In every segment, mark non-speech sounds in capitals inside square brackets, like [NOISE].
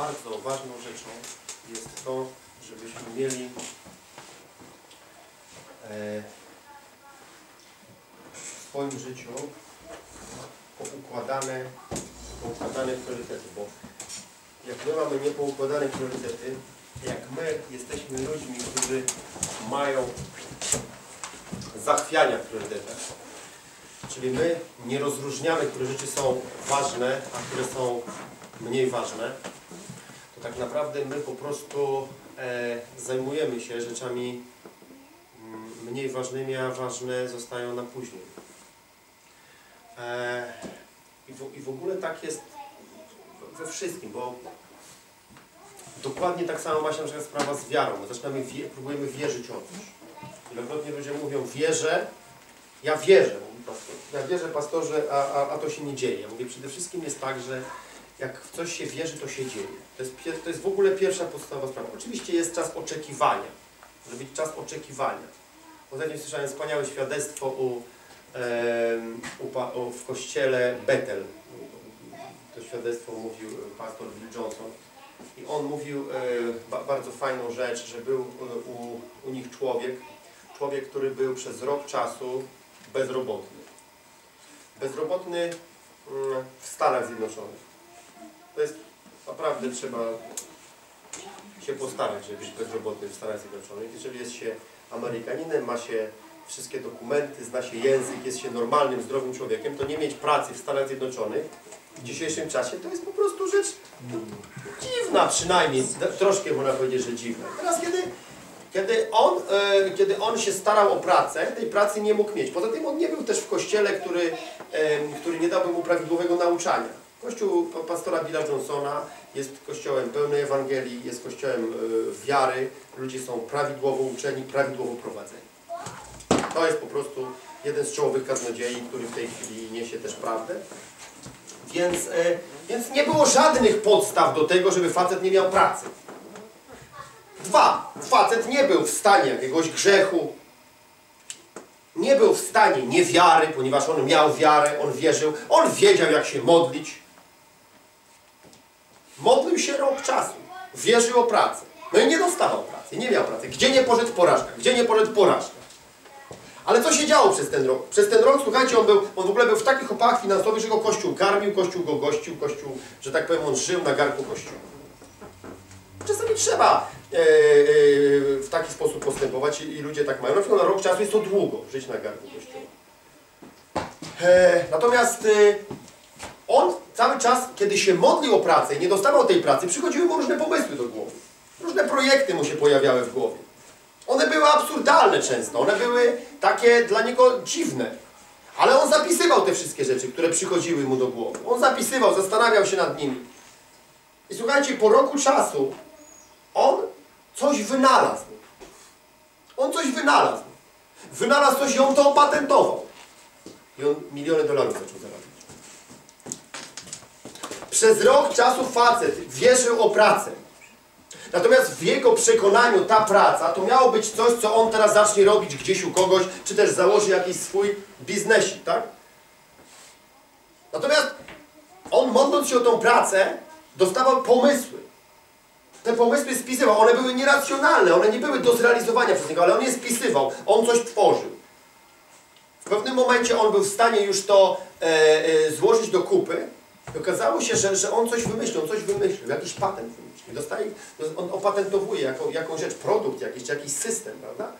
bardzo ważną rzeczą jest to, żebyśmy mieli e, w swoim życiu poukładane, poukładane priorytety, bo jak my mamy niepoukładane priorytety, jak my jesteśmy ludźmi, którzy mają zachwiania w priorytetach, czyli my nie rozróżniamy, które rzeczy są ważne, a które są mniej ważne, tak naprawdę my po prostu e, zajmujemy się rzeczami mm, mniej ważnymi, a ważne zostają na później. E, i, w, I w ogóle tak jest we wszystkim, bo dokładnie tak samo ma się sprawa z wiarą. My zaczynamy, wie, próbujemy wierzyć o coś. Wielokrotnie ludzie mówią, wierzę, ja wierzę. Ja wierzę, pastorze, a, a, a to się nie dzieje. Ja mówię, przede wszystkim jest tak, że jak w coś się wierzy, to się dzieje. To jest, to jest w ogóle pierwsza podstawowa sprawa. Oczywiście jest czas oczekiwania. Może być czas oczekiwania. Ostatnio słyszałem wspaniałe świadectwo u, em, u, u, w kościele Bethel. To świadectwo mówił e, pastor Bill Johnson. I on mówił e, ba, bardzo fajną rzecz, że był e, u, u nich człowiek, człowiek, który był przez rok czasu bezrobotny. Bezrobotny mm, w Stanach Zjednoczonych. To jest naprawdę trzeba się postarać, żeby być bezrobotnym w Stanach Zjednoczonych. Jeżeli jest się Amerykaninem, ma się wszystkie dokumenty, zna się język, jest się normalnym, zdrowym człowiekiem, to nie mieć pracy w Stanach Zjednoczonych w dzisiejszym czasie to jest po prostu rzecz no, dziwna przynajmniej, d- troszkę można powiedzieć, że dziwna. Teraz kiedy, kiedy, on, e, kiedy on się starał o pracę, tej pracy nie mógł mieć. Poza tym on nie był też w kościele, który, em, który nie dałby mu prawidłowego nauczania. Kościół pa- pastora Billa Johnsona jest kościołem pełnej Ewangelii, jest kościołem e, wiary, ludzie są prawidłowo uczeni, prawidłowo prowadzeni. To jest po prostu jeden z czołowych kaznodziei, który w tej chwili niesie też prawdę. Więc, e, więc nie było żadnych podstaw do tego, żeby facet nie miał pracy. Dwa, facet nie był w stanie jakiegoś grzechu, nie był w stanie niewiary, ponieważ on miał wiarę, on wierzył, on wiedział jak się modlić. Modlił się rok czasu, wierzył o pracę. No i nie dostawał pracy, nie miał pracy. Gdzie nie poszedł porażka, gdzie nie poszedł porażka. Ale co się działo przez ten rok? Przez ten rok, słuchajcie, on, był, on w ogóle był w takich opałach finansowych, że go Kościół karmił, Kościół go gościł, Kościół, że tak powiem, on żył na garku Kościoła. Czasami trzeba e, e, w taki sposób postępować i, i ludzie tak mają. Na na rok czasu jest to długo, żyć na garku Kościoła. E, natomiast e, on cały czas, kiedy się modlił o pracę i nie dostawał tej pracy, przychodziły mu różne pomysły do głowy. Różne projekty mu się pojawiały w głowie. One były absurdalne często, one były takie dla niego dziwne. Ale on zapisywał te wszystkie rzeczy, które przychodziły mu do głowy. On zapisywał, zastanawiał się nad nimi. I słuchajcie, po roku czasu on coś wynalazł. On coś wynalazł. Wynalazł coś i on to opatentował. I on miliony dolarów zaczął zarabiać. Przez rok czasu facet wierzył o pracę. Natomiast w jego przekonaniu ta praca to miało być coś, co on teraz zacznie robić gdzieś u kogoś, czy też założy jakiś swój biznesik, tak? Natomiast on modląc się o tą pracę, dostawał pomysły. Te pomysły spisywał, one były nieracjonalne, one nie były do zrealizowania przez niego, ale on je spisywał, on coś tworzył. W pewnym momencie on był w stanie już to e, e, złożyć do kupy i okazało się, że, że on coś wymyślił, on coś wymyślił, jakiś patent wymyślił. Dostaje, on opatentowuje jako, jakąś rzecz, produkt jakiś, czy jakiś system, prawda?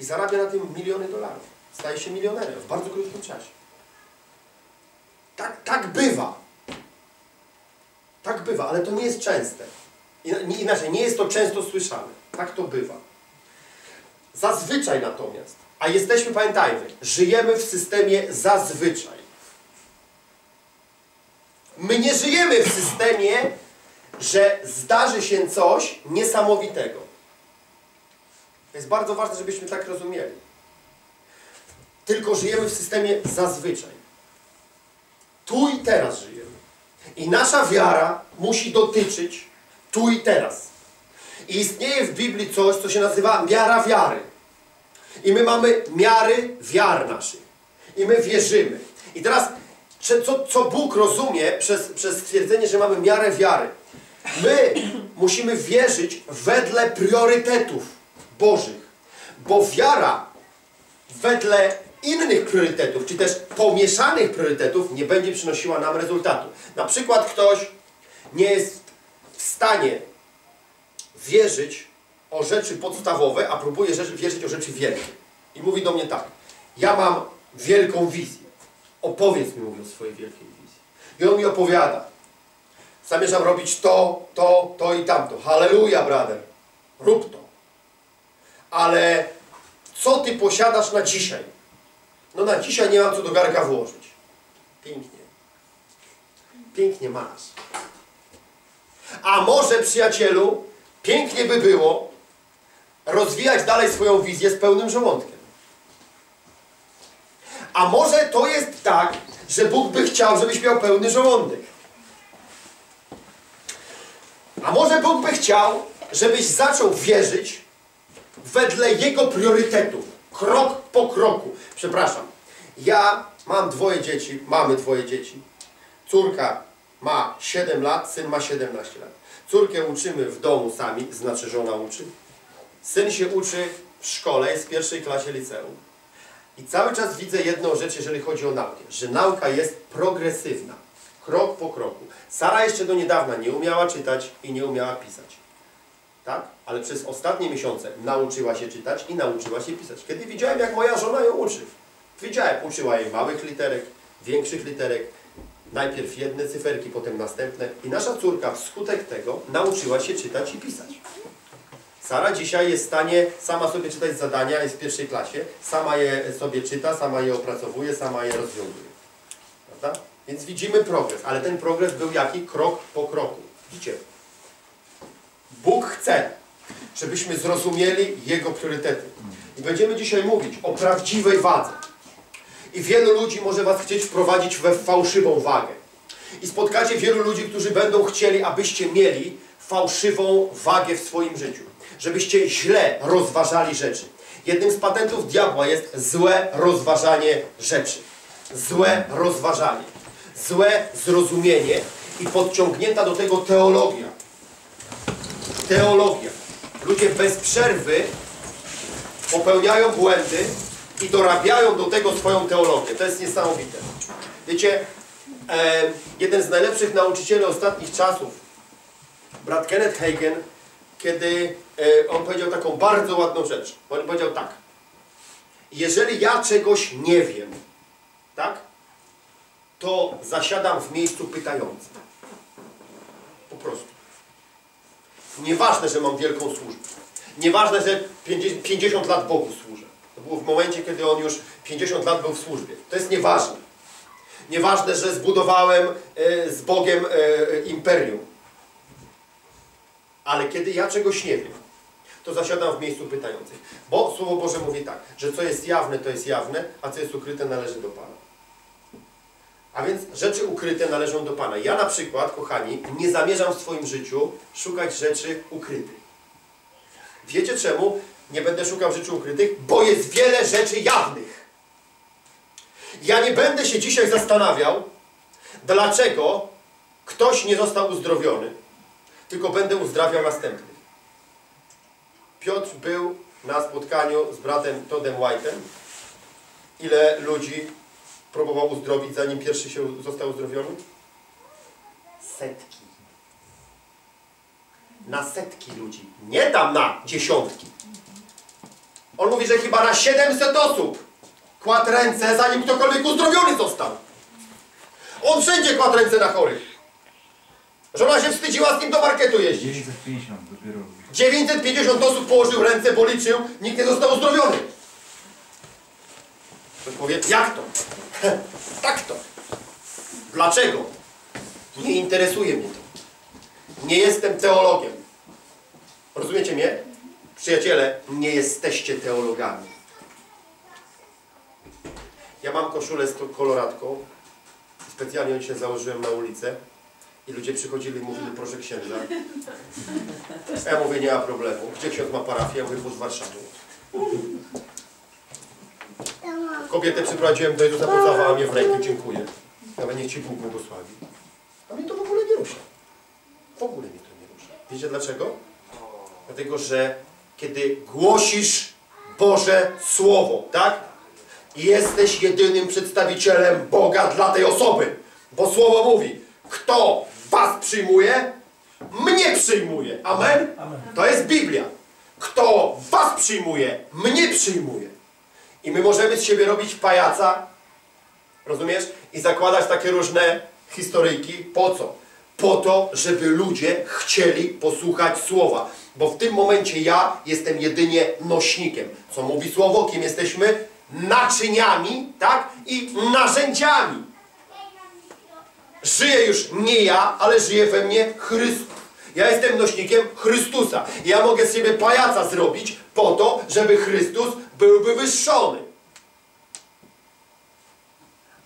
I zarabia na tym miliony dolarów. Staje się milionerem w bardzo krótkim czasie. Tak, tak bywa. Tak bywa, ale to nie jest częste. Inaczej, nie jest to często słyszane. Tak to bywa. Zazwyczaj natomiast, a jesteśmy, pamiętajmy, żyjemy w systemie zazwyczaj. My nie żyjemy w systemie, że zdarzy się coś niesamowitego. To jest bardzo ważne, żebyśmy tak rozumieli. Tylko żyjemy w systemie zazwyczaj. Tu i teraz żyjemy. I nasza wiara musi dotyczyć tu i teraz. I istnieje w Biblii coś, co się nazywa miara wiary. I my mamy miary wiar naszych. I my wierzymy. I teraz, co, co Bóg rozumie przez, przez stwierdzenie, że mamy miarę wiary? My musimy wierzyć wedle priorytetów Bożych, bo wiara wedle innych priorytetów, czy też pomieszanych priorytetów nie będzie przynosiła nam rezultatu. Na przykład ktoś nie jest w stanie wierzyć o rzeczy podstawowe, a próbuje wierzyć o rzeczy wielkie. I mówi do mnie tak, ja mam wielką wizję. Opowiedz mi, mówi o swojej wielkiej wizji. I on mi opowiada. Zamierzam robić to, to, to i tamto. Halleluja, brother. Rób to. Ale co ty posiadasz na dzisiaj? No na dzisiaj nie mam co do garka włożyć. Pięknie. Pięknie masz. A może, przyjacielu, pięknie by było rozwijać dalej swoją wizję z pełnym żołądkiem. A może to jest tak, że Bóg by chciał, żebyś miał pełny żołądek. A może Bóg by chciał, żebyś zaczął wierzyć wedle Jego priorytetów, krok po kroku. Przepraszam, ja mam dwoje dzieci, mamy dwoje dzieci. Córka ma 7 lat, syn ma 17 lat. Córkę uczymy w domu sami, znaczy żona uczy. Syn się uczy w szkole, jest w pierwszej klasie liceum. I cały czas widzę jedną rzecz, jeżeli chodzi o naukę, że nauka jest progresywna, krok po kroku. Sara jeszcze do niedawna nie umiała czytać i nie umiała pisać. Tak? Ale przez ostatnie miesiące nauczyła się czytać i nauczyła się pisać. Kiedy widziałem, jak moja żona ją uczy, widziałem, uczyła jej małych literek, większych literek, najpierw jedne cyferki, potem następne. I nasza córka wskutek tego nauczyła się czytać i pisać. Sara dzisiaj jest w stanie sama sobie czytać zadania, jest w pierwszej klasie, sama je sobie czyta, sama je opracowuje, sama je rozwiązuje. Prawda? Więc widzimy progres, ale ten progres był jaki? Krok po kroku. Widzicie? Bóg chce, żebyśmy zrozumieli Jego priorytety. I będziemy dzisiaj mówić o prawdziwej wadze. I wielu ludzi może Was chcieć wprowadzić we fałszywą wagę. I spotkacie wielu ludzi, którzy będą chcieli, abyście mieli fałszywą wagę w swoim życiu. Żebyście źle rozważali rzeczy. Jednym z patentów diabła jest złe rozważanie rzeczy. Złe rozważanie. Złe zrozumienie i podciągnięta do tego teologia. Teologia. Ludzie bez przerwy popełniają błędy i dorabiają do tego swoją teologię. To jest niesamowite. Wiecie, e, jeden z najlepszych nauczycieli ostatnich czasów, brat Kenneth Hagen, kiedy on powiedział taką bardzo ładną rzecz. On powiedział tak. Jeżeli ja czegoś nie wiem, tak, to zasiadam w miejscu pytającym. Po prostu. Nieważne, że mam wielką służbę. Nieważne, że 50, 50 lat Bogu służę. To było w momencie, kiedy on już 50 lat był w służbie. To jest nieważne. Nieważne, że zbudowałem e, z Bogiem e, imperium. Ale kiedy ja czegoś nie wiem, to zasiadam w miejscu pytających. Bo Słowo Boże mówi tak, że co jest jawne, to jest jawne, a co jest ukryte, należy do Pana. A więc rzeczy ukryte należą do Pana. Ja na przykład, kochani, nie zamierzam w swoim życiu szukać rzeczy ukrytych. Wiecie czemu nie będę szukał rzeczy ukrytych? Bo jest wiele rzeczy jawnych. Ja nie będę się dzisiaj zastanawiał, dlaczego ktoś nie został uzdrowiony, tylko będę uzdrawiał następnych. Piotr był na spotkaniu z bratem Todem White'em. Ile ludzi próbował uzdrowić, zanim pierwszy się został uzdrowiony? Setki. Na setki ludzi. Nie tam na dziesiątki. On mówi, że chyba na 700 osób kładł ręce, zanim ktokolwiek uzdrowiony został. On wszędzie kładł ręce na chorych. Żona się wstydziła z nim do marketu jeździć. 950 dopiero. 950 osób położył ręce, bo liczył, nikt nie został uzdrowiony. Ktoś powie, jak to? [LAUGHS] tak to. Dlaczego? Nie interesuje mnie to. Nie jestem teologiem. Rozumiecie mnie? Przyjaciele, nie jesteście teologami. Ja mam koszulę z koloratką. Specjalnie ją dzisiaj założyłem na ulicę. I ludzie przychodzili i mówili, proszę księdza. Ja mówię, nie ma problemu. Gdzie ksiądz ma parafię? Ja mówię, w Warszawie. Kobietę przyprowadziłem do Jezusa, pocałowała mnie w rękę, dziękuję. Nawet niech Ci Bóg błogosławi. A mnie to w ogóle nie rusza. W ogóle mnie to nie Wiecie dlaczego? Dlatego, że kiedy głosisz Boże Słowo, tak? Jesteś jedynym przedstawicielem Boga dla tej osoby. Bo Słowo mówi, kto was przyjmuje, mnie przyjmuje. Amen? Amen. To jest Biblia. Kto was przyjmuje, mnie przyjmuje. I my możemy z siebie robić pajaca, rozumiesz? I zakładać takie różne historyjki. Po co? Po to, żeby ludzie chcieli posłuchać słowa. Bo w tym momencie ja jestem jedynie nośnikiem. Co mówi słowo? Kim jesteśmy? Naczyniami, tak? I narzędziami. Żyję już nie ja, ale żyje we mnie Chrystus. Ja jestem nośnikiem Chrystusa. Ja mogę z siebie pajaca zrobić po to, żeby Chrystus był wywyższony.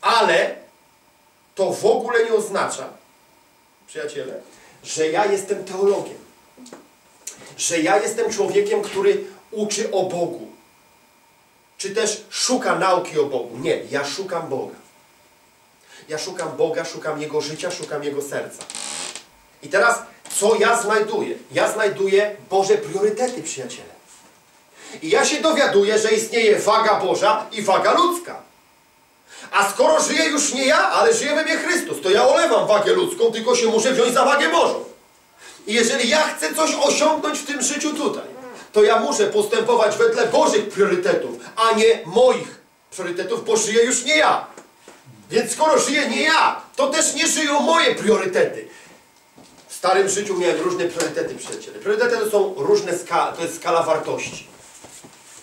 Ale to w ogóle nie oznacza, przyjaciele, że ja jestem teologiem. Że ja jestem człowiekiem, który uczy o Bogu. Czy też szuka nauki o Bogu. Nie, ja szukam Boga. Ja szukam Boga, szukam Jego życia, szukam Jego serca. I teraz, co ja znajduję? Ja znajduję Boże priorytety, przyjaciele. I ja się dowiaduję, że istnieje waga Boża i waga ludzka. A skoro żyje już nie ja, ale żyje we mnie Chrystus, to ja olewam wagę ludzką, tylko się muszę wziąć za wagę Bożą. I jeżeli ja chcę coś osiągnąć w tym życiu tutaj, to ja muszę postępować wedle Bożych priorytetów, a nie moich priorytetów, bo żyję już nie ja. Więc skoro żyję nie ja, to też nie żyją moje priorytety. W starym życiu miałem różne priorytety, przyjaciele. Priorytety to są różne skala, to jest skala wartości.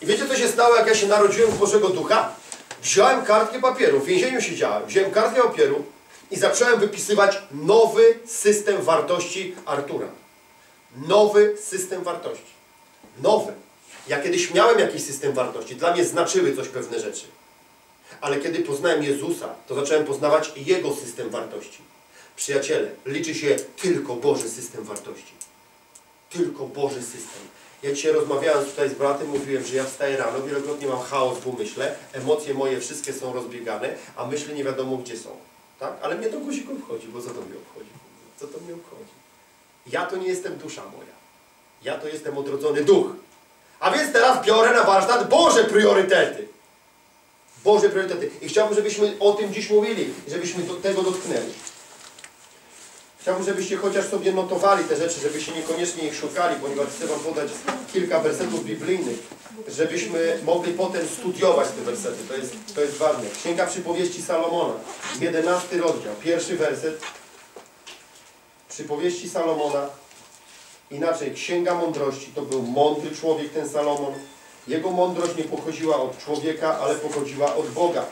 I wiecie, co się stało, jak ja się narodziłem z Bożego Ducha? Wziąłem kartkę papieru, w więzieniu siedziałem, wziąłem kartkę papieru i zacząłem wypisywać nowy system wartości Artura. Nowy system wartości. Nowy. Ja kiedyś miałem jakiś system wartości, dla mnie znaczyły coś pewne rzeczy. Ale kiedy poznałem Jezusa, to zacząłem poznawać Jego system wartości. Przyjaciele, liczy się tylko Boży system wartości. Tylko Boży system. Ja dzisiaj rozmawiając tutaj z bratem, mówiłem, że ja wstaję rano, wielokrotnie mam chaos w umyśle, emocje moje wszystkie są rozbiegane, a myśli nie wiadomo gdzie są. Tak? Ale mnie to guzik obchodzi, bo co to mnie obchodzi? Co to mnie obchodzi? Ja to nie jestem dusza moja. Ja to jestem odrodzony duch. A więc teraz biorę na warsztat Boże priorytety. Boże priorytety. I chciałbym, żebyśmy o tym dziś mówili, żebyśmy do tego dotknęli. Chciałbym, żebyście chociaż sobie notowali te rzeczy, żebyście niekoniecznie ich szukali, ponieważ chcę Wam podać kilka wersetów biblijnych, żebyśmy mogli potem studiować te wersety. To jest, to jest ważne. Księga Przypowieści Salomona, 11 rozdział, pierwszy werset. Przypowieści Salomona, inaczej Księga Mądrości, to był mądry człowiek ten Salomon. Jego mądrość nie pochodziła od człowieka, ale pochodziła od Boga.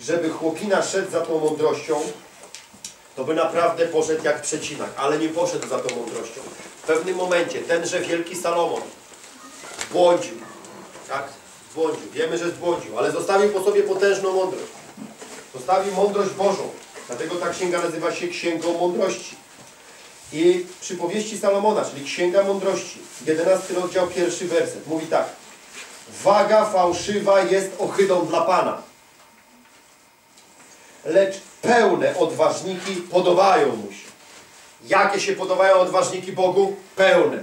Żeby chłopina szedł za tą mądrością, to by naprawdę poszedł jak przecinak, ale nie poszedł za tą mądrością. W pewnym momencie tenże wielki Salomon błądził, tak? Zbłądził. Wiemy, że zbłądził, ale zostawił po sobie potężną mądrość. Zostawił mądrość Bożą. Dlatego ta księga nazywa się Księgą Mądrości. I przypowieści Salomona, czyli Księga Mądrości, 11 rozdział, pierwszy werset, mówi tak. Waga fałszywa jest ohydą dla Pana, lecz pełne odważniki podobają mu się. Jakie się podobają odważniki Bogu? Pełne.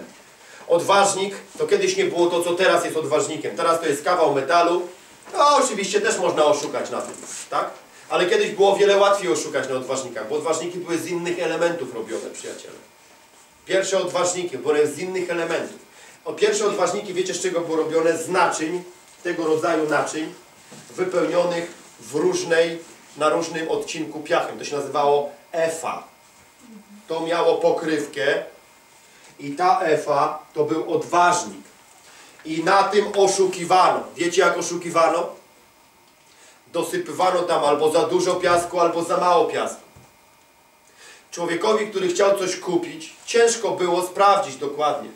Odważnik to kiedyś nie było to, co teraz jest odważnikiem. Teraz to jest kawał metalu. No, oczywiście też można oszukać na tym, tak? Ale kiedyś było wiele łatwiej oszukać na odważnikach, bo odważniki były z innych elementów robione, przyjaciele. Pierwsze odważniki były z innych elementów. O pierwsze odważniki, wiecie z czego były robione? Z naczyń, tego rodzaju naczyń, wypełnionych w różnej, na różnym odcinku piachem. To się nazywało efa. To miało pokrywkę i ta efa to był odważnik. I na tym oszukiwano. Wiecie jak oszukiwano? Dosypywano tam albo za dużo piasku, albo za mało piasku. Człowiekowi, który chciał coś kupić, ciężko było sprawdzić dokładnie.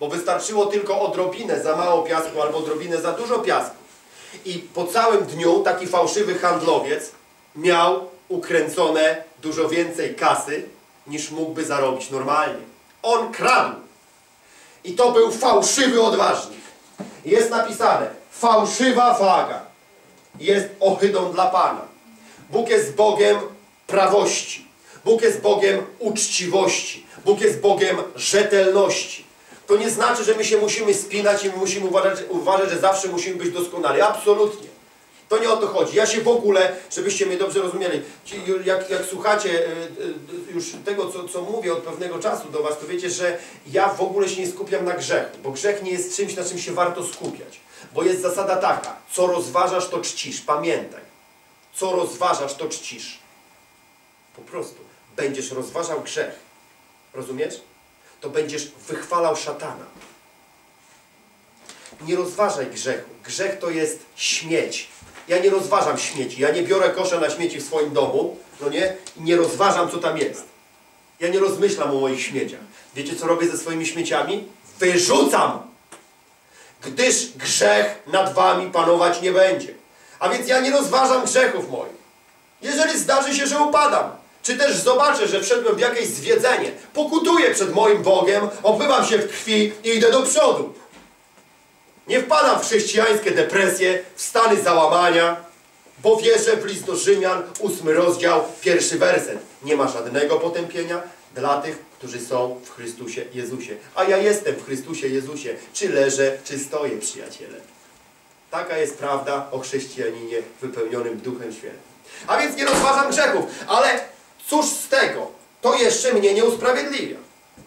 Bo wystarczyło tylko odrobinę za mało piasku albo odrobinę za dużo piasku. I po całym dniu taki fałszywy handlowiec miał ukręcone dużo więcej kasy niż mógłby zarobić normalnie. On kradł. I to był fałszywy odważnik. Jest napisane, fałszywa waga jest ohydą dla Pana. Bóg jest Bogiem prawości. Bóg jest Bogiem uczciwości. Bóg jest Bogiem rzetelności. To nie znaczy, że my się musimy spinać i my musimy uważać, uważać, że zawsze musimy być doskonali. Absolutnie. To nie o to chodzi. Ja się w ogóle, żebyście mnie dobrze rozumieli, jak, jak słuchacie y, y, już tego, co, co mówię od pewnego czasu do Was, to wiecie, że ja w ogóle się nie skupiam na grzechu, bo grzech nie jest czymś, na czym się warto skupiać. Bo jest zasada taka, co rozważasz, to czcisz. Pamiętaj. Co rozważasz, to czcisz. Po prostu. Będziesz rozważał grzech. Rozumiesz? To będziesz wychwalał szatana. Nie rozważaj grzechu. Grzech to jest śmieć. Ja nie rozważam śmieci. Ja nie biorę kosza na śmieci w swoim domu, no nie? I nie rozważam, co tam jest. Ja nie rozmyślam o moich śmieciach. Wiecie, co robię ze swoimi śmieciami? Wyrzucam! Gdyż grzech nad wami panować nie będzie. A więc ja nie rozważam grzechów moich. Jeżeli zdarzy się, że upadam, czy też zobaczę, że wszedłem w jakieś zwiedzenie, pokutuję przed moim Bogiem, obmywam się w krwi i idę do przodu. Nie wpadam w chrześcijańskie depresje, w stany załamania, bo wierzę w list do Rzymian, ósmy rozdział, pierwszy werset. Nie ma żadnego potępienia dla tych, którzy są w Chrystusie Jezusie. A ja jestem w Chrystusie Jezusie. Czy leżę, czy stoję, przyjaciele. Taka jest prawda o chrześcijaninie wypełnionym Duchem Świętym. A więc nie rozważam grzechów, ale cóż z tego? To jeszcze mnie nie usprawiedliwia.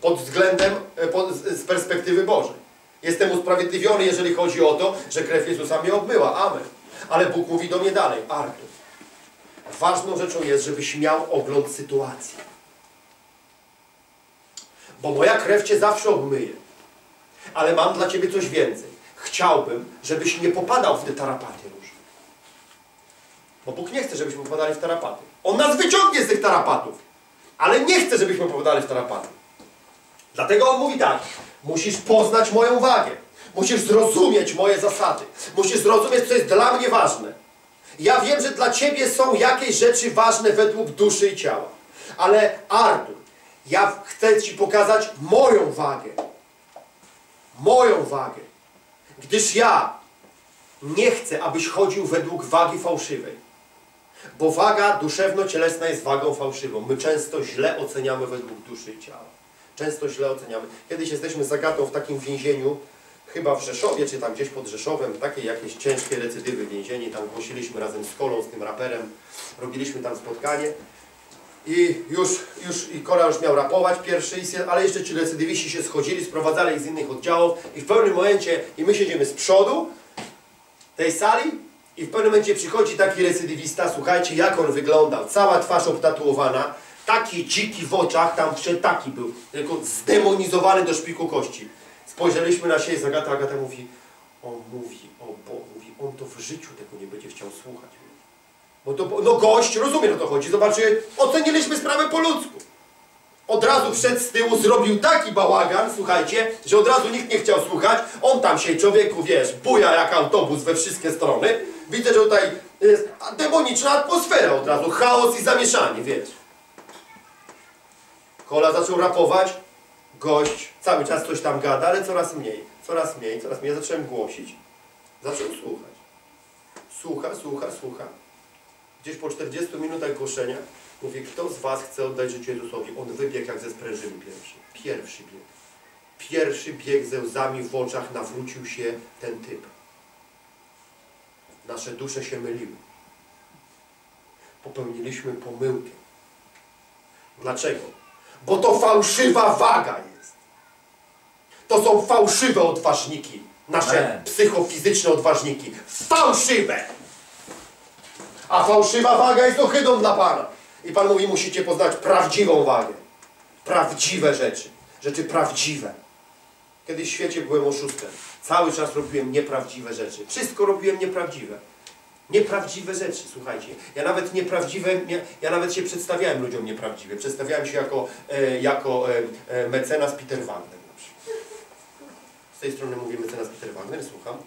Pod względem, e, pod, z perspektywy Bożej. Jestem usprawiedliwiony, jeżeli chodzi o to, że krew Jezusa mnie obmyła. Amen. Ale Bóg mówi do mnie dalej. Artur, ważną rzeczą jest, żebyś miał ogląd sytuacji. Bo moja krew Cię zawsze obmyje. Ale mam dla Ciebie coś więcej. Chciałbym, żebyś nie popadał w te tarapaty różne. Bo Bóg nie chce, żebyśmy popadali w tarapaty. On nas wyciągnie z tych tarapatów. Ale nie chce, żebyśmy popadali w tarapaty. Dlatego On mówi tak. Musisz poznać moją wagę. Musisz zrozumieć moje zasady. Musisz zrozumieć, co jest dla mnie ważne. Ja wiem, że dla Ciebie są jakieś rzeczy ważne według duszy i ciała. Ale Artur, ja chcę Ci pokazać moją wagę. Moją wagę. Gdyż ja nie chcę, abyś chodził według wagi fałszywej. Bo waga duszewno-cielesna jest wagą fałszywą. My często źle oceniamy według duszy i ciała. Często źle oceniamy. Kiedyś jesteśmy z Agatą w takim więzieniu, chyba w Rzeszowie, czy tam gdzieś pod Rzeszowem, takie jakieś ciężkie recydywy więzienie. Tam głosiliśmy razem z Kolą, z tym raperem. Robiliśmy tam spotkanie. I już, już i Kola już miał rapować pierwszy, ale jeszcze ci recydywiści się schodzili, sprowadzali ich z innych oddziałów i w pewnym momencie, i my siedzimy z przodu tej sali i w pewnym momencie przychodzi taki recydywista, słuchajcie jak on wyglądał, cała twarz obtatuowana, taki dziki w oczach, tam wszedł taki był, tylko zdemonizowany do szpiku kości. Spojrzeliśmy na siebie, Agata, Agata mówi, on mówi, o Bogu, mówi, on to w życiu tego nie będzie chciał słuchać. Bo to, no gość, rozumiem o to chodzi, zobaczy, oceniliśmy sprawę po ludzku. Od razu wszedł z tyłu, zrobił taki bałagan, słuchajcie, że od razu nikt nie chciał słuchać. On tam się, człowieku, wiesz, buja jak autobus we wszystkie strony. Widzę, że tutaj jest demoniczna atmosfera od razu, chaos i zamieszanie, wiesz. Kola zaczął rapować, gość cały czas coś tam gada, ale coraz mniej, coraz mniej, coraz mniej. Ja zacząłem głosić. Zaczął słuchać. Słucha, słucha, słucha. Gdzieś po 40 minutach głoszenia mówi, kto z Was chce oddać życie Jezusowi? On wybiegł jak ze sprężyny pierwszy. Pierwszy bieg. Pierwszy bieg ze łzami w oczach nawrócił się ten typ. Nasze dusze się myliły. Popełniliśmy pomyłkę. Dlaczego? Bo to fałszywa waga jest. To są fałszywe odważniki. Nasze Amen. psychofizyczne odważniki. Fałszywe! A fałszywa waga jest ohydą dla Pana. I Pan mówi, musicie poznać prawdziwą wagę. Prawdziwe rzeczy. Rzeczy prawdziwe. Kiedyś w świecie byłem oszustem. Cały czas robiłem nieprawdziwe rzeczy. Wszystko robiłem nieprawdziwe. Nieprawdziwe rzeczy, słuchajcie. Ja nawet nieprawdziwe, nie, ja nawet się przedstawiałem ludziom nieprawdziwie. Przedstawiałem się jako, e, jako e, e, mecenas Peter Wagner. Z tej strony mówię mecenas Peter Wagner, słucham.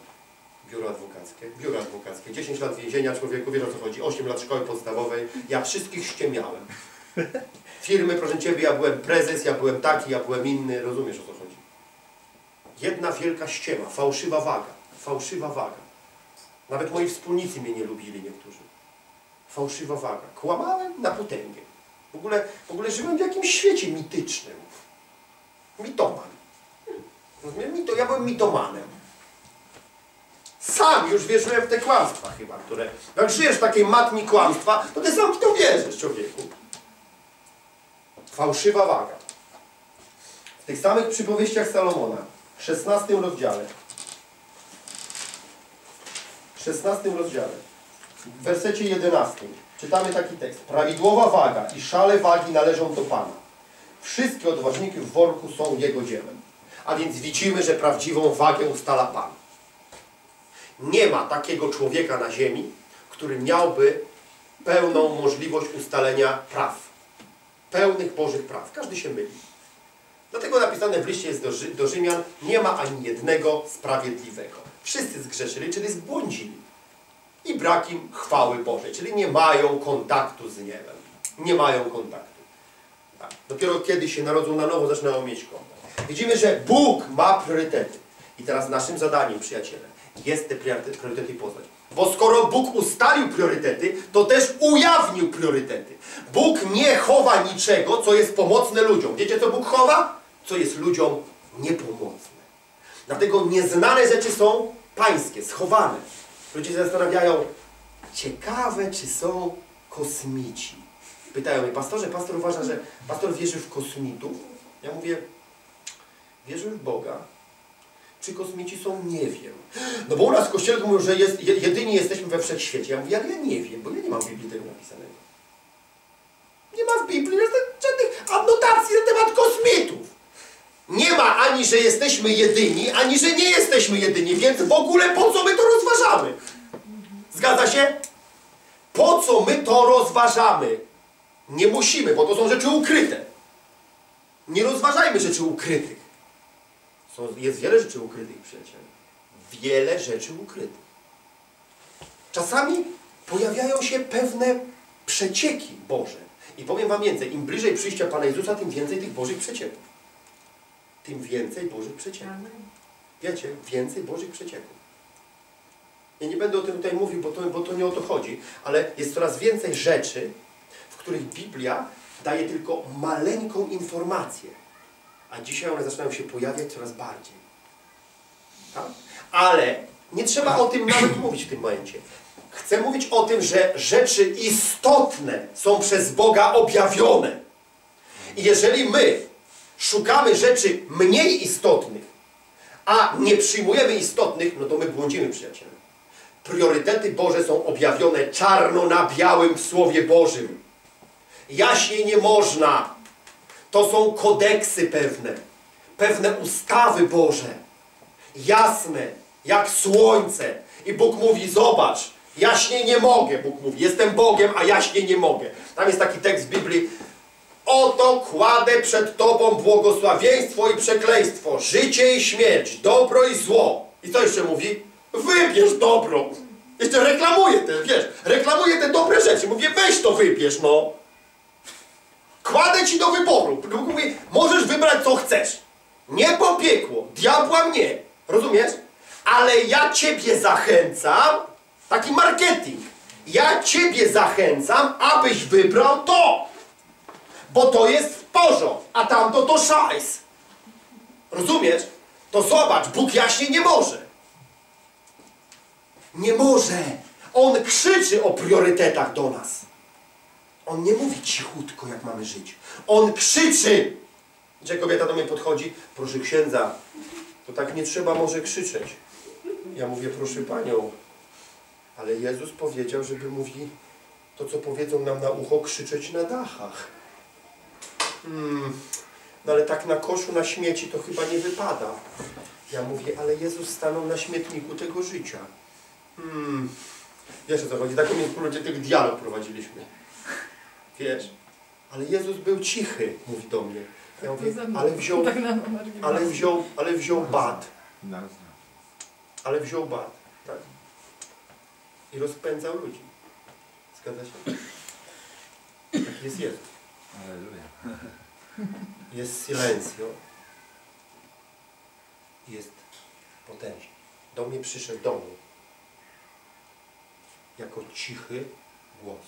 Biuro adwokackie, biuro adwokackie, 10 lat więzienia, człowieku, wiesz o co chodzi, 8 lat szkoły podstawowej, ja wszystkich ściemiałem. Firmy, proszę Ciebie, ja byłem prezes, ja byłem taki, ja byłem inny, rozumiesz o co. Jedna wielka ściema, fałszywa waga, fałszywa waga. Nawet moi wspólnicy mnie nie lubili niektórzy. Fałszywa waga. Kłamałem na potęgę. W ogóle, w ogóle żyłem w jakimś świecie mitycznym. Mitoman. Mito, ja byłem mitomanem. Sam już wierzyłem w te kłamstwa chyba, które... Jak żyjesz w takiej matni kłamstwa, to ty sam w to wierzysz, człowieku. Fałszywa waga. W tych samych przypowieściach Salomona, w 16 rozdziale, w 16 rozdziale, w wersecie 11, czytamy taki tekst. Prawidłowa waga i szale wagi należą do Pana. Wszystkie odważniki w worku są Jego dziełem. A więc widzimy, że prawdziwą wagę ustala Pan. Nie ma takiego człowieka na ziemi, który miałby pełną możliwość ustalenia praw. Pełnych Bożych praw. Każdy się myli. Dlatego napisane w liście jest do, do Rzymian, nie ma ani jednego sprawiedliwego. Wszyscy zgrzeszyli, czyli zbłądzili. I brak im chwały Bożej, czyli nie mają kontaktu z niebem. Nie mają kontaktu. Tak. Dopiero kiedy się narodzą na nowo, zaczynają mieć kontakt. Widzimy, że Bóg ma priorytety. I teraz naszym zadaniem, przyjaciele, jest te priorytety poznać. Bo skoro Bóg ustalił priorytety, to też ujawnił priorytety. Bóg nie chowa niczego, co jest pomocne ludziom. Wiecie, co Bóg chowa? Co jest ludziom niepomocne. Dlatego nieznane rzeczy są pańskie, schowane. Ludzie się zastanawiają, ciekawe, czy są kosmici. Pytają mnie, pastorze, pastor uważa, że pastor wierzy w kosmitów? Ja mówię, wierzę w Boga. Czy kosmici są? Nie wiem. No bo u nas w kościele mówią, że jest, je- jedyni jesteśmy we wszechświecie. Ja mówię, ale ja nie wiem, bo ja nie mam w Biblii tego napisanego. Nie ma w Biblii żadnych adnotacji na temat kosmitów. Nie ma ani, że jesteśmy jedyni, ani, że nie jesteśmy jedyni, więc w ogóle po co my to rozważamy? Zgadza się? Po co my to rozważamy? Nie musimy, bo to są rzeczy ukryte. Nie rozważajmy rzeczy ukrytych. Są, jest wiele rzeczy ukrytych, przyjaciele. Wiele rzeczy ukrytych. Czasami pojawiają się pewne przecieki Boże. I powiem Wam więcej, im bliżej przyjścia Pana Jezusa, tym więcej tych Bożych przecieków. Tym więcej Bożych przecieków. Wiecie, więcej Bożych przecieków. Ja nie będę o tym tutaj mówił, bo to, bo to nie o to chodzi, ale jest coraz więcej rzeczy, w których Biblia daje tylko maleńką informację, a dzisiaj one zaczynają się pojawiać coraz bardziej. Tak? Ale nie trzeba o tym nawet [COUGHS] mówić w tym momencie. Chcę mówić o tym, że rzeczy istotne są przez Boga objawione. I jeżeli my szukamy rzeczy mniej istotnych, a nie przyjmujemy istotnych, no to my błądzimy, przyjaciele. Priorytety Boże są objawione czarno na białym w Słowie Bożym. Jaśniej nie można. To są kodeksy pewne, pewne ustawy Boże, jasne, jak słońce. I Bóg mówi, zobacz, jaśniej nie mogę, Bóg mówi, jestem Bogiem, a jaśniej nie mogę. Tam jest taki tekst w Biblii, Oto kładę przed Tobą błogosławieństwo i przekleństwo, życie i śmierć, dobro i zło. I co jeszcze mówi? Wybierz dobro. Jeszcze reklamuje te, wiesz, reklamuje te dobre rzeczy. Mówię, weź to wybierz, no. Kładę Ci do wyboru. Mówi, możesz wybrać co chcesz. Niebo, piekło, diabła mnie. Rozumiesz? Ale ja Ciebie zachęcam, taki marketing. Ja Ciebie zachęcam, abyś wybrał to. Bo to jest w a tamto to szajs. Rozumiesz? To zobacz, Bóg jaśnie nie może. Nie może. On krzyczy o priorytetach do nas. On nie mówi cichutko, jak mamy żyć. On krzyczy. Gdzie kobieta do mnie podchodzi? Proszę księdza, to tak nie trzeba może krzyczeć. Ja mówię, proszę panią, ale Jezus powiedział, żeby mówi to, co powiedzą nam na ucho, krzyczeć na dachach. Hmm, no ale tak na koszu, na śmieci to chyba nie wypada. Ja mówię, ale Jezus stanął na śmietniku tego życia. Hmm, wiesz o co chodzi, taką ludzie tych dialog prowadziliśmy. Wiesz, ale Jezus był cichy, mówi do mnie. Ja mówię, ale wziął, Tak nie ale wziął, ale wziął bat, ale wziął bat, tak. I rozpędzał ludzi. Zgadza się? Tak jest Jezus. Aleluja. [LAUGHS] Jest silencio. Jest potężny. Do mnie przyszedł do mnie. Jako cichy głos.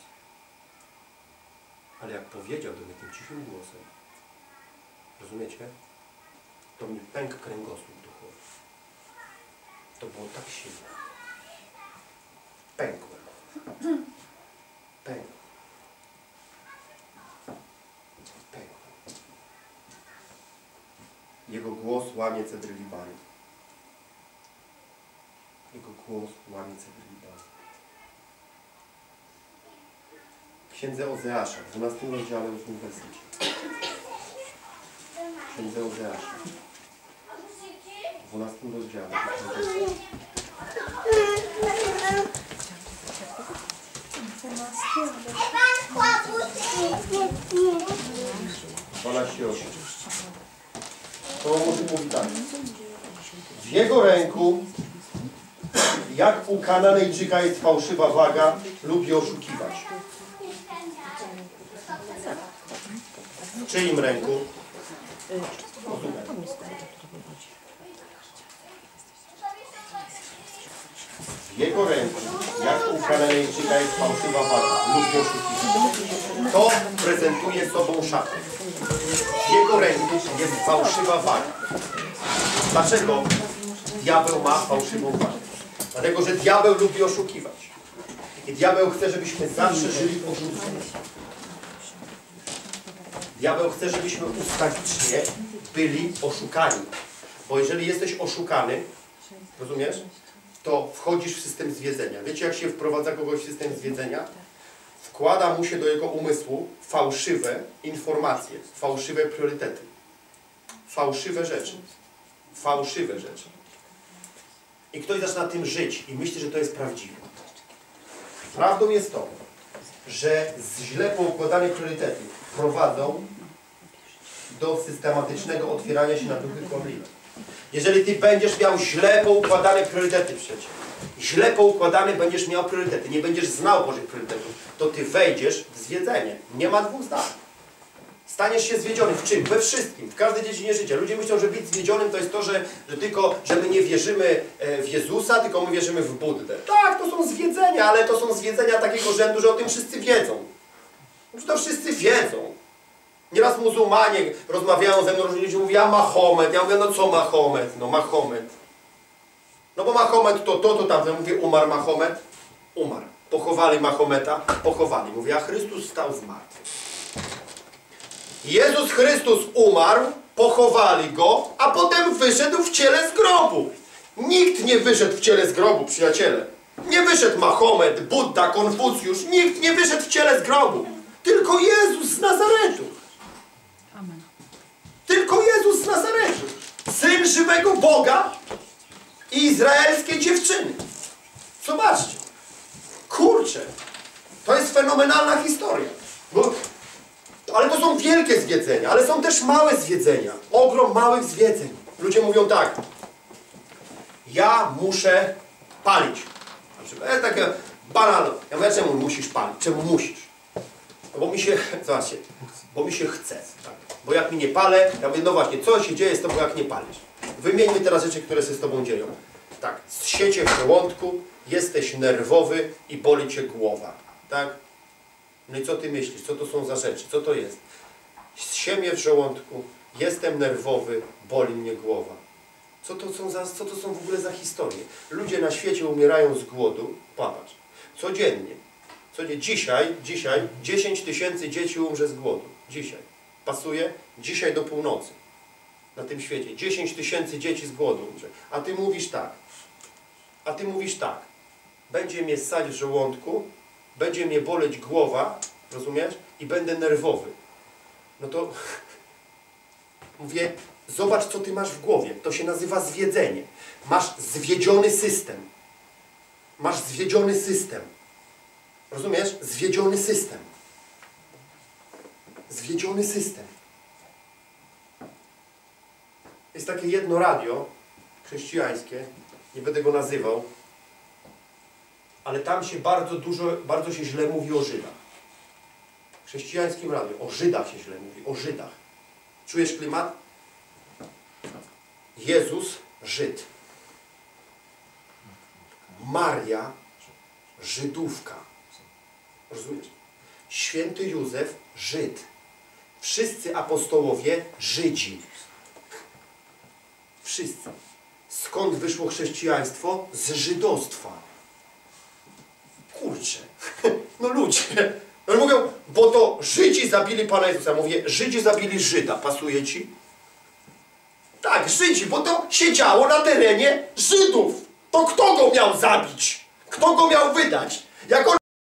Ale jak powiedział do mnie tym cichym głosem, rozumiecie? To mi pękł kręgosłup duchowy. To było tak silne. Pękłem. Pękłem. Jego głos łamie cedry Libanu. Jego głos łamie cedry Libanu. W Księdze Ozeasza, w 12 rozdziale 8 wersecie. W Księdze Ozeasza, w 12 rozdziale 8 wersecie. 12 osób. To mówi tak. W jego ręku, jak u Kananejczyka jest fałszywa waga, lubi oszukiwać. W czyim ręku? W jego ręku, Kananejczyka jest fałszywa waga, lubi oszukiwać. To prezentuje sobą szatę. W jego ręku jest fałszywa waga. Dlaczego diabeł ma fałszywą wagę? Dlatego, że diabeł lubi oszukiwać. I diabeł chce, żebyśmy zawsze żyli w oszustwie. Diabeł chce, żebyśmy ustawicznie byli oszukani. Bo jeżeli jesteś oszukany, rozumiesz, to wchodzisz w system zwiedzenia. Wiecie, jak się wprowadza kogoś w system zwiedzenia? Wkłada mu się do jego umysłu fałszywe informacje, fałszywe priorytety, fałszywe rzeczy. Fałszywe rzeczy. I ktoś zaczyna tym żyć i myśli, że to jest prawdziwe. Prawdą jest to, że źle poukładane priorytety prowadzą do systematycznego otwierania się na duchy kłamliwe. Jeżeli Ty będziesz miał źle poukładane priorytety przecież, źle poukładane będziesz miał priorytety, nie będziesz znał Bożych priorytetów, to Ty wejdziesz w zwiedzenie. Nie ma dwóch zdań. Staniesz się zwiedziony w czym? We wszystkim, w każdej dziedzinie życia. Ludzie myślą, że być zwiedzionym to jest to, że, że tylko, że my nie wierzymy e, w Jezusa, tylko my wierzymy w Buddę. Tak, to są zwiedzenia, ale to są zwiedzenia takiego rzędu, że o tym wszyscy wiedzą. Że to wszyscy wiedzą. Nieraz muzułmanie rozmawiają ze mną, różni ludzie mówią, ja Mahomet. Ja mówię, no co Mahomet? No Mahomet. No bo Mahomet to to, to tam. Ja mówię, umarł Mahomet? Umarł. Pochowali Mahometa? Pochowali. Mówię, a Chrystus wstał z martwych. Jezus Chrystus umarł, pochowali Go, a potem wyszedł w ciele z grobu. Nikt nie wyszedł w ciele z grobu, przyjaciele. Nie wyszedł Mahomet, Buddha, Konfucjusz. Nikt nie wyszedł w ciele z grobu. Tylko Jezus z Nazaretu. Tylko Jezus z Nazaretu. Syn żywego Boga i izraelskiej dziewczyny. Zobaczcie. Kurczę. To jest fenomenalna historia. Ale to są wielkie zwiedzenia, ale są też małe zwiedzenia. Ogrom małych zwiedzeń. Ludzie mówią tak. Ja muszę palić. Na przykład, jest takie banalne. Ja mówię, czemu musisz palić? Czemu musisz? No bo mi się, [LAUGHS] zobaczcie, bo mi się chce. Tak? Bo jak mi nie palę, ja mówię, no właśnie, co się dzieje z tobą, jak nie palisz? Wymieńmy teraz rzeczy, które się z tobą dzieją. Tak, siecie w żołądku, jesteś nerwowy i boli cię głowa. Tak? No i co ty myślisz? Co to są za rzeczy? Co to jest? Siemię w żołądku, jestem nerwowy, boli mnie głowa. Co to, są za, co to są w ogóle za historie? Ludzie na świecie umierają z głodu, popatrz, codziennie. Codziennie. Dzisiaj, dzisiaj 10 tysięcy dzieci umrze z głodu. Dzisiaj. Pasuje? Dzisiaj do północy. Na tym świecie. 10 tysięcy dzieci z głodu. A ty mówisz tak. A ty mówisz tak. Będzie mnie ssać w żołądku, będzie mnie boleć głowa, rozumiesz? I będę nerwowy. No to [LAUGHS] mówię, zobacz co ty masz w głowie. To się nazywa zwiedzenie. Masz zwiedziony system. Masz zwiedziony system. Rozumiesz? Zwiedziony system. Zwiedziony system. Jest takie jedno radio chrześcijańskie, nie będę go nazywał, ale tam się bardzo dużo, bardzo się źle mówi o Żydach. W chrześcijańskim radiu o Żydach się źle mówi, o Żydach. Czujesz klimat? Jezus Żyd. Maria Żydówka. Rozumiesz? Święty Józef Żyd. Wszyscy apostołowie Żydzi. Wszyscy. Skąd wyszło chrześcijaństwo? Z żydostwa. Kurczę. [LAUGHS] No ludzie. No mówią, bo to Żydzi zabili Pana Jezusa. Mówię, Żydzi zabili Żyda. Pasuje ci? Tak, Żydzi, bo to się działo na terenie Żydów. To kto go miał zabić? Kto go miał wydać? Jak on